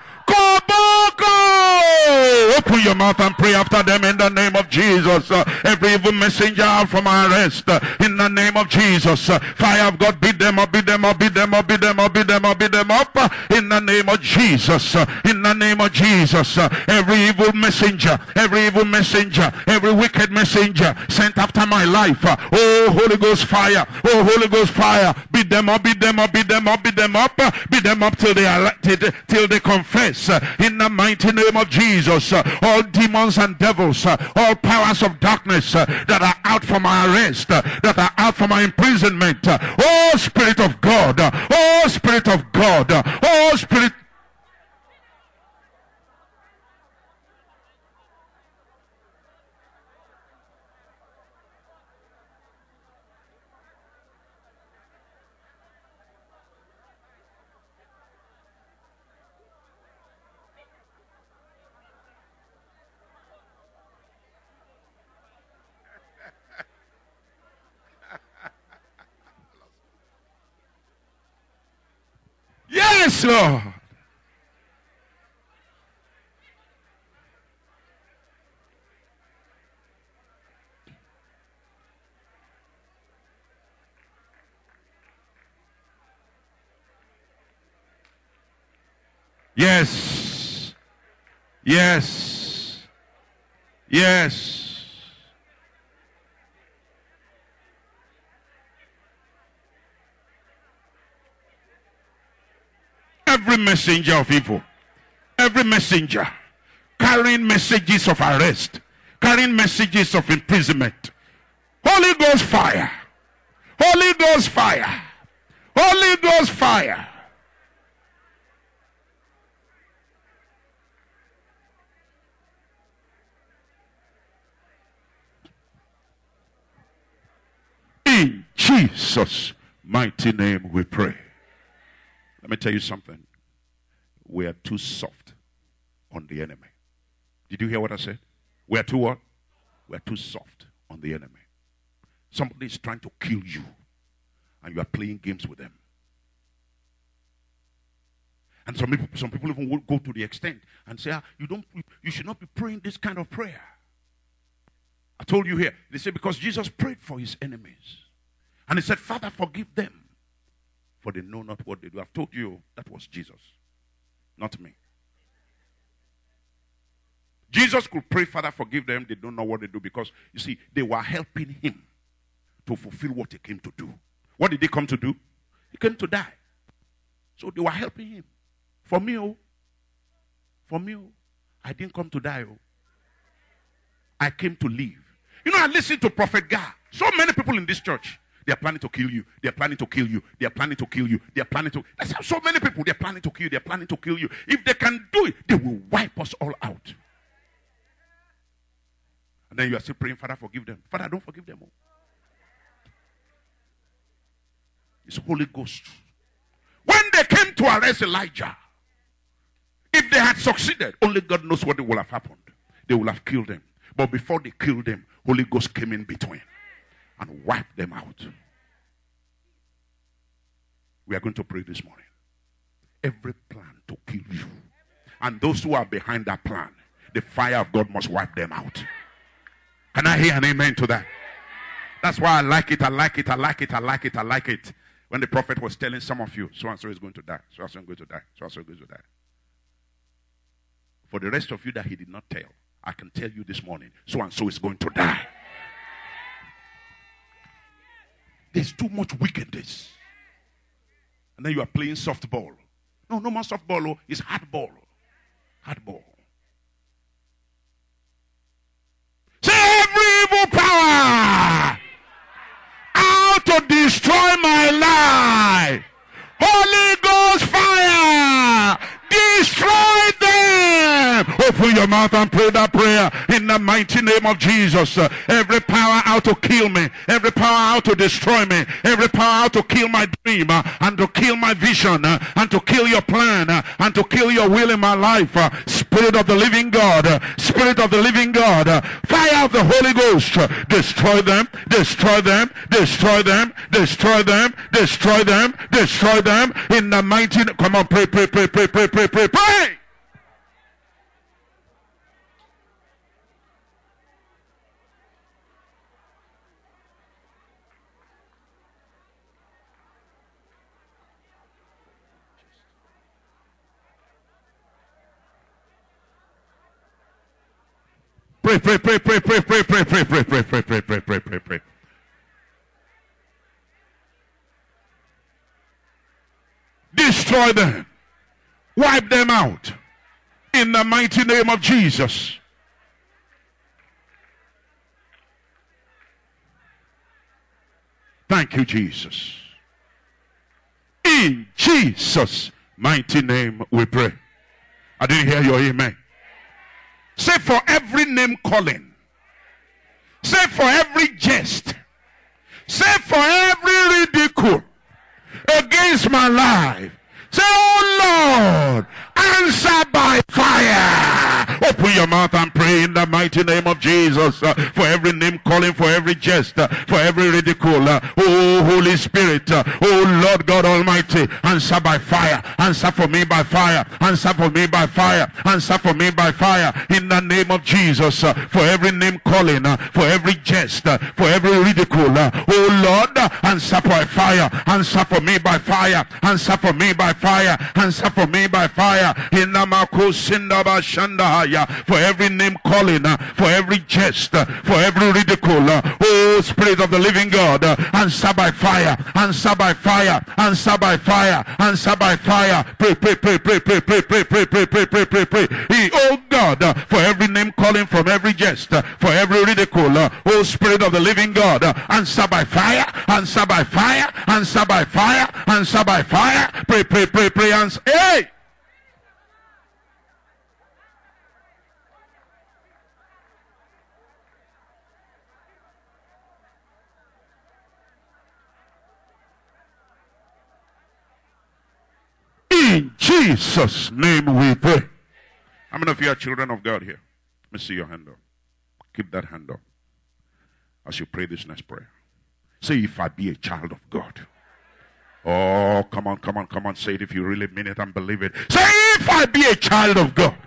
Open your mouth and pray after them in the name of Jesus. Uh, every evil messenger from our arrest uh, in the name of Jesus. Uh, fire of God, beat them up, beat them up, beat them up, beat them up, beat them up, beat them up uh, in the name of Jesus. Uh, in the name of Jesus. Uh, every evil messenger, every evil messenger, every wicked messenger sent after my life. oh, Holy Ghost fire. Oh, Holy Ghost fire. Beat them up, beat them up, beat them up, beat them up, beat them up till they are till, till they confess in the mighty name of Jesus all demons and devils, uh, all powers of darkness uh, that are out for my arrest, uh, that are out for my imprisonment. Oh, Spirit of God, oh, Spirit of God, oh, Spirit Yes, Lord. Yes. Yes. Yes. Every messenger of evil, every messenger carrying messages of arrest, carrying messages of imprisonment. Holy Ghost fire. Holy Ghost fire. Holy Ghost fire. In Jesus' mighty name we pray. Let me tell you something. We are too soft on the enemy. Did you hear what I said? We are too what? We are too soft on the enemy. Somebody is trying to kill you, and you are playing games with them. And some people, some people even go to the extent and say, ah, you don't, you should not be praying this kind of prayer. I told you here. They say because Jesus prayed for his enemies, and he said, Father, forgive them for they know not what they do. I've told you that was Jesus, not me. Jesus could pray, Father, forgive them. They don't know what they do because, you see, they were helping him to fulfill what he came to do. What did he come to do? He came to die. So they were helping him. For me, oh, for me, oh, I didn't come to die. Oh. I came to live. You know, I listened to Prophet God. So many people in this church. They are planning to kill you. They are planning to kill you. They are planning to kill you. They are planning to. That's how so many people. They are planning to kill you. They are planning to kill you. If they can do it, they will wipe us all out. And then you are still praying, Father, forgive them. Father, don't forgive them. All. It's Holy Ghost. When they came to arrest Elijah, if they had succeeded, only God knows what would have happened. They would have killed them. But before they killed them, Holy Ghost came in between and wipe them out. We are going to pray this morning. Every plan to kill you, and those who are behind that plan, the fire of God must wipe them out. Can I hear an amen to that? That's why I like it. I like it. I like it. I like it. I like it. When the prophet was telling some of you, so and so is going to die, so and so is going to die, so and so is going to die. For the rest of you that he did not tell, I can tell you this morning, so and so is going to die. There's too much wickedness. And then you are playing softball. No, no more softball. Oh, it's hardball. Hardball. Say every evil power out to destroy my life. Holy Ghost fire destroy them. Open your mouth and pray that prayer in the mighty name of Jesus. Every power out to kill me, every power out to destroy me, every power out to kill my dream uh, and to kill my vision uh, and to kill your plan uh, and to kill your will in my life. Spirit of the living God, Spirit of the living God, fire of the Holy Ghost, destroy them, destroy them, destroy them, destroy them, destroy them, destroy them in the mighty. Come on, pray, pray, pray, pray, pray, pray, pray, pray. Pray, pray, pray, pray, pray, pray, pray, pray, pray, pray, pray, pray, pray, pray, pray, pray. Destroy them. Wipe them out. In the mighty name of Jesus. Thank you, Jesus. In Jesus' mighty name we pray. I didn't hear your amen. Say for every name calling. Say for every jest. Say for every ridicule against my life. Say, oh Lord, answer by fire. Open your mouth and pray in the mighty name of Jesus uh, for every name calling, for every jest, uh, for every ridicule. Oh, Holy Spirit, oh Lord God Almighty, answer by fire. Answer for me by fire. Answer for me by fire. Answer for me by fire. In the name of Jesus, uh, for every name calling, for every jest, for every ridicule. oh Lord, answer by fire. Answer for me by fire. Answer for me by fire. Answer for me by fire for every name calling, uh, for every jest, uh, for every ridicule. Uh, oh, Spirit of the living God, answer by fire, answer by fire, answer by fire, answer by fire. Pray, pray, pray, pray, pray, pray, pray, pray, pray, pray, pray, pray, pray. Oh God, for every name calling from every jest, for every ridicule. Oh, Spirit of the living God, answer by fire, answer by fire, answer by fire, answer by fire. Pray, pray, pray, pray, answer. Hey! In Jesus' name we pray. How many of you are children of God here? Let me see your hand up. Keep that hand up as you pray this next prayer. Say, if I be a child of God. Oh, come on, come on, come on. Say it if you really mean it and believe it. Say, if I be a child of God.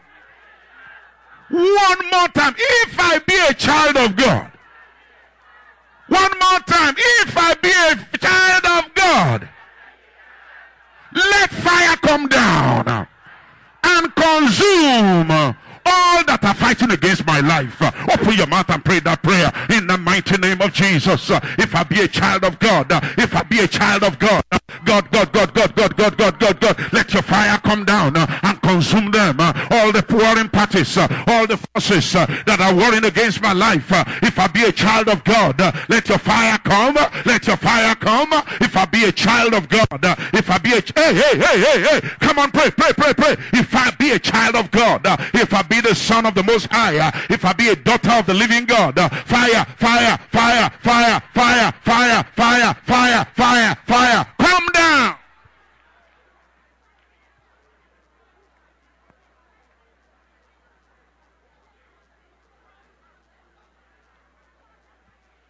One more time. If I be a child of God. One more time. If I be a child of God. Let fire come down and consume all that are fighting against my life. Open your mouth and pray that prayer in the mighty name of Jesus. If I be a child of God, if I be a child of God, God, God, God, God, God, God, God, God, God, let your fire come down and and consume them. all the warring parties, all the forces that are warring against my life. if I be a child of God, let your fire come. Let your fire come. If I be a child of God, if I be a hey hey hey hey hey, come on, pray, pray, pray, pray. If I be a child of God, if I be the son of the Most High, if I be a daughter of the living God, fire, fire, fire, fire, fire, fire, fire, fire, fire, fire, come down.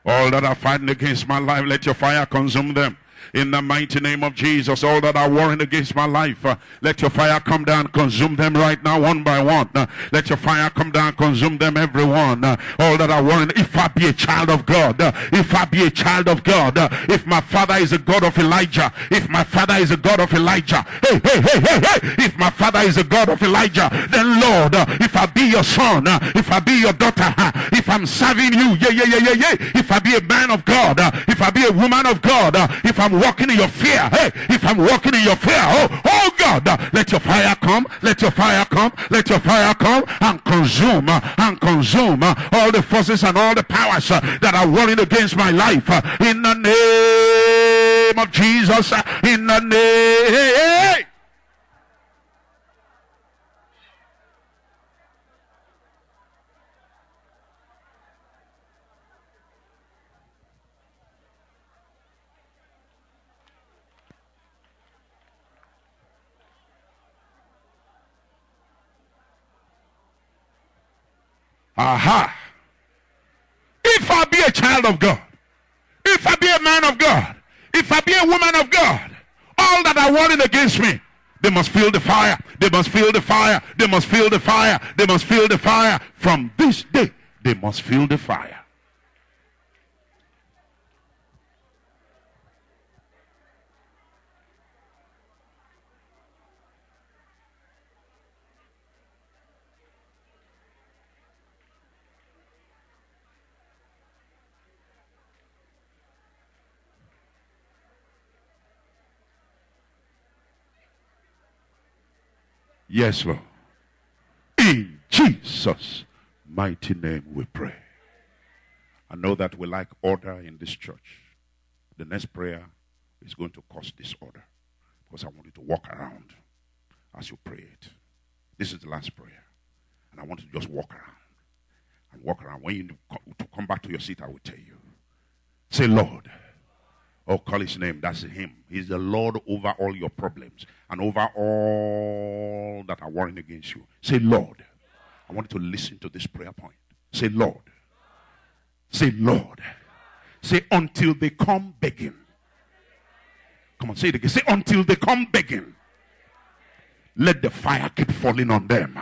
All that are fighting against my life, let your fire consume them in the mighty name of Jesus. All that are warring against my life, uh, let your fire come down, consume them right now, one by one. Uh, let your fire come down, consume them, everyone. Uh, all that are warring, if I be a child of God, uh, if I be a child of God, uh, if my father is a God of Elijah, if my father is a God of Elijah, hey, hey, hey, hey, hey, if my father is a God of Elijah, then Lord, uh, if I be your son, if I be your daughter, if I'm serving you, yeah, yeah, yeah, yeah, yeah, if I be a man of God, if I be a woman of God, if I'm walking in your fear, hey, if I'm walking in your fear, oh, oh God, let your fire come, let your fire come, let your fire come and consume, and consume all the forces and all the powers that are warring against my life in the name of Jesus, in the name. Aha. If I be a child of God, if I be a man of God, if I be a woman of God, all that are warring against me, they must feel the fire. They must feel the fire. They must feel the fire. They must feel the fire. From this day, they must feel the fire. Yes, Lord. In Jesus' mighty name we pray. I know that we like order in this church. The next prayer is going to cause disorder because I want you to walk around as you pray it. This is the last prayer. And I want you to just walk around and walk around. When you to come back to your seat, I will tell you. Say, Lord, or call his name. That's him. He's the Lord over all your problems and over all that are warring against you. Say, Lord. I want you to listen to this prayer point. Say, Lord. Say, Lord. Say, until they come begging. Come on, say it again. Say, until they come begging. Let the fire keep falling on them.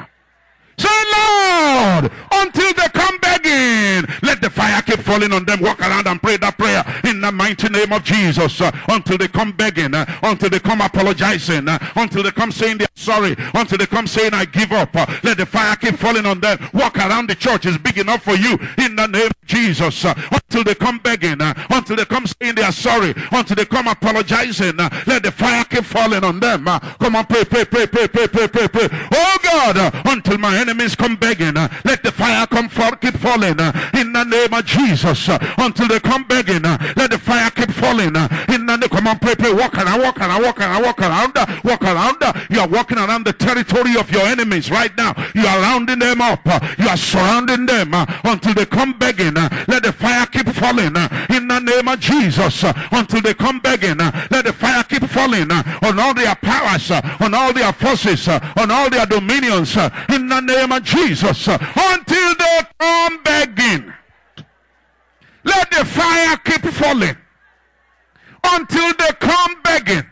Say, Lord, until they come begging, let the fire keep falling on them. Walk around and pray that prayer in the mighty name of Jesus. Uh, until they come begging, uh, until they come apologizing, uh, until they come saying they're sorry, until they come saying, I give up. Uh, let the fire keep falling on them. Walk around the church is big enough for you in the name of Jesus. Uh, until they come begging, uh, until they come saying they are sorry, until they come apologizing, let the fire keep falling on them. come on, pray, pray, pray, pray, pray, pray, pray. Oh God, until my enemies come begging, let the fire come for, keep falling uh, in the name of Jesus uh, until they come begging. Uh, let the fire keep falling uh, in the name. Come on, pray, pray, walk around, walk around, walk around, walk around, uh, walk around. You are walking around the territory of your enemies right now. You are rounding them up. You are surrounding them until they come begging. let the fire keep falling in the name of Jesus until they come begging. let the fire keep falling on all their powers, on all their forces, on all their dominions in the name of Jesus until they come begging. Let the fire keep falling until they come begging.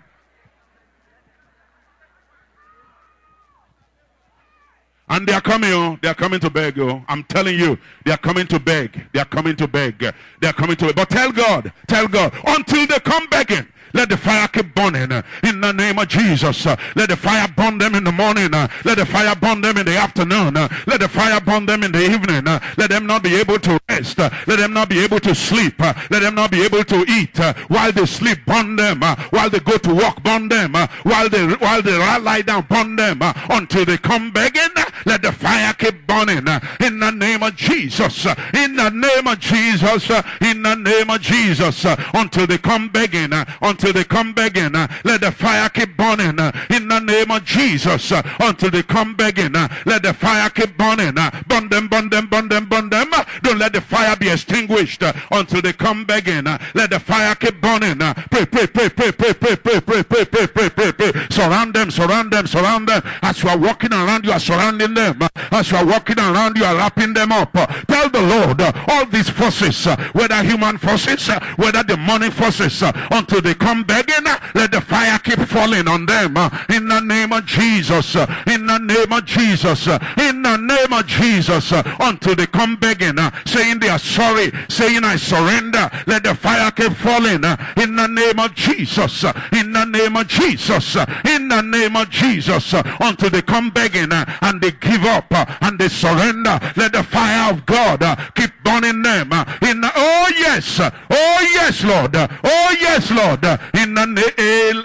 And they are coming, oh, they are coming to beg, oh. I'm telling you, they are coming to beg. They are coming to beg. They are coming to beg. But tell God, tell God, until they come begging, Let the fire keep burning uh, in the name of Jesus. Uh, let the fire burn them in the morning. Uh, let the fire burn them in the afternoon. Let the fire burn them in the evening. Let them not be able to rest. Let them not be able to sleep. Let them not be able to eat while they sleep. Burn them while they go to work. Burn them while they while they lie down. Burn them until they come begging. Let the fire keep burning in the name of Jesus. In the name of Jesus. In the name of Jesus. Until they come begging. Until they come begging. Let the fire keep burning in the name of Jesus. Until they come begging. Let the fire keep burning. Burn them, burn them, burn them, burn them. Don't let the fire be extinguished until they come begging. Let the fire keep burning. Pray, pray, pray, pray, pray, pray, pray, pray, pray, pray, pray, pray, pray. Surround them, surround them, surround them. As you are walking around, you are surrounding them. Uh, as you are walking around, you are wrapping them up. Uh, tell the Lord uh, all these forces, whether human forces, whether demonic forces, until they come begging, let the fire keep falling on them. In the name of Jesus. In the name of Jesus. In the name of Jesus. Until they come begging, saying they are sorry, saying I surrender. Let the fire keep falling. In the name of Jesus. In the name of Jesus. In the name of Jesus. Until they come begging and they give up uh, and they surrender. Let the fire of God uh, keep burning them. Uh, in the, oh yes. Oh yes, Lord. Oh yes, Lord. In the name.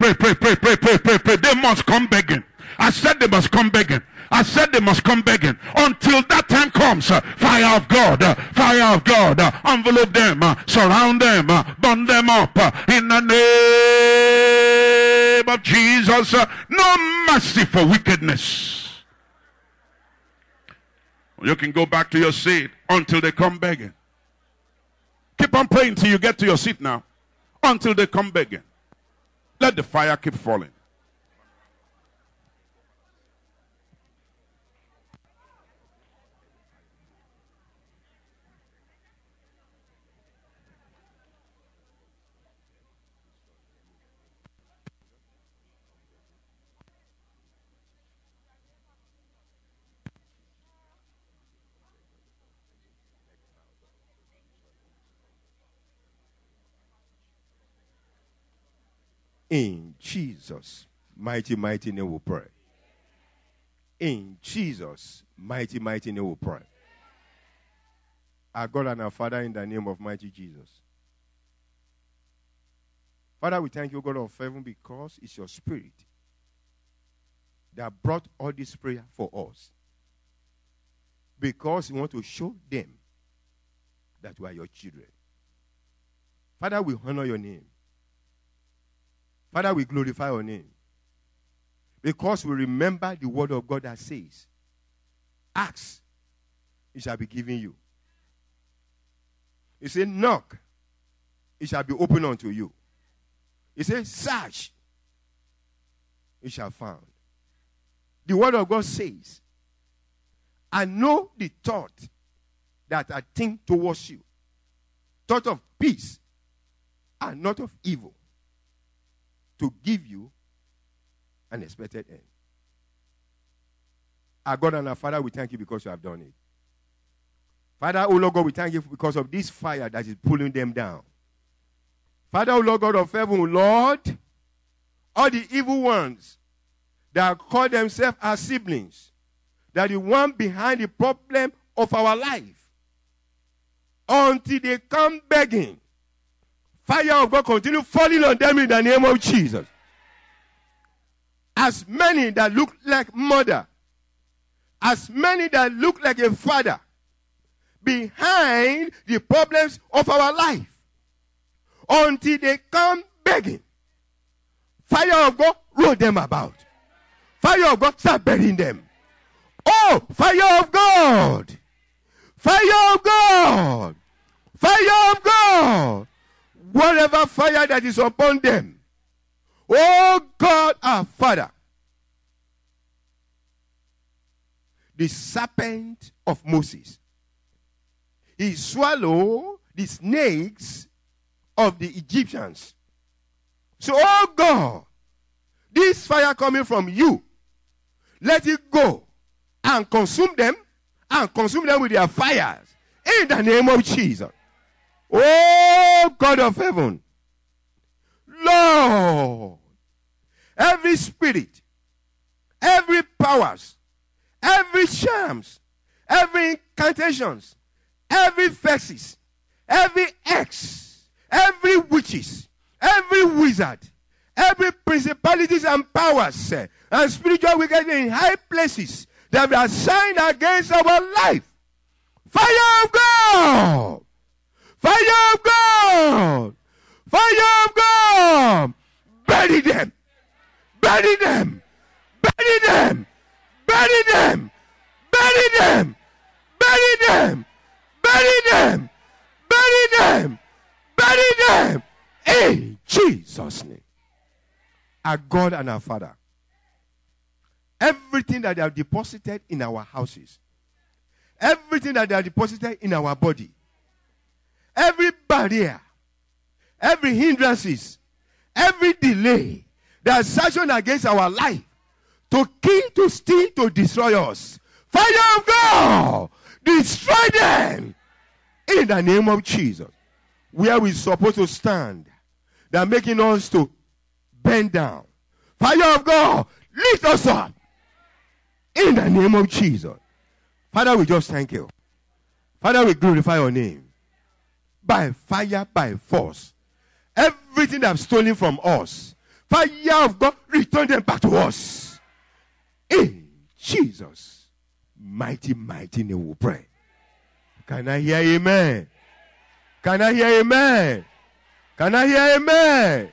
Pray, pray, pray, pray, pray, pray, pray. They must come begging. I said they must come begging. I said they must come begging. Until that time comes, uh, fire of God, uh, fire of God, uh, envelope them, surround them, burn them up in the name of Jesus. No mercy for wickedness. You can go back to your seat until they come begging. Keep on praying till you get to your seat now. Until they come begging. Let the fire keep falling. In Jesus' mighty, mighty name we pray. In Jesus' mighty, mighty name we pray. Our God and our Father, in the name of mighty Jesus. Father, we thank you, God of heaven, because it's your spirit that brought all this prayer for us. Because you want to show them that we are your children. Father, we honor your name. Father, we glorify your name. Because we remember the word of God that says, Ask, it shall be given you. He said, Knock, it shall be opened unto you. He said, Search, it shall found. The word of God says, I know the thought that I think towards you. Thought of peace and not of evil to give you an expected end. Our God and our Father, we thank you because you have done it. Father, oh Lord God, we thank you because of this fire that is pulling them down. Father, oh Lord God of heaven, Lord, all the evil ones that call themselves our siblings, that the one behind the problem of our life, until they come begging, fire of God continue falling on them in the name of Jesus. As many that look like mother, as many that look like a father, behind the problems of our life, until they come begging, fire of God roll them about. Fire of God start burying them. Oh, fire of God! Fire of God! Fire of God! Whatever fire that is upon them. Oh God, our Father, the serpent of Moses, he swallowed the snakes of the Egyptians. So, oh God, this fire coming from you let it go and consume them and consume them with their fires in the name of Jesus. Oh God of heaven, Lord, every spirit, every powers, every charms, every incantations, every vexes, every X, every witches, every wizard, every principalities and powers uh, and spiritual wickedness in high places that are signed against our life. Fire of God! Fire of God! Fire of God! Bury them! Bury them! Bury them! Bury them! Bury them! Bury them! Bury them! Bury them! Bury them! In Jesus' name. Our God and our Father. Everything that they have deposited in our houses, everything that they have deposited in our body, every barrier, every hindrances, every delay that is sanctioned against our life to kill, to steal, to destroy us. Fire of God, destroy them in the name of Jesus. Where we supposed to stand, they are making us to bend down. Fire of God, lift us up in the name of Jesus. Father, we just thank you. Father, we glorify your name. By fire, by force. Everything they have stolen from us, fire of God, return them back to us. In Jesus' mighty, mighty name we pray. Can I hear amen? Can I hear amen? Can I hear amen?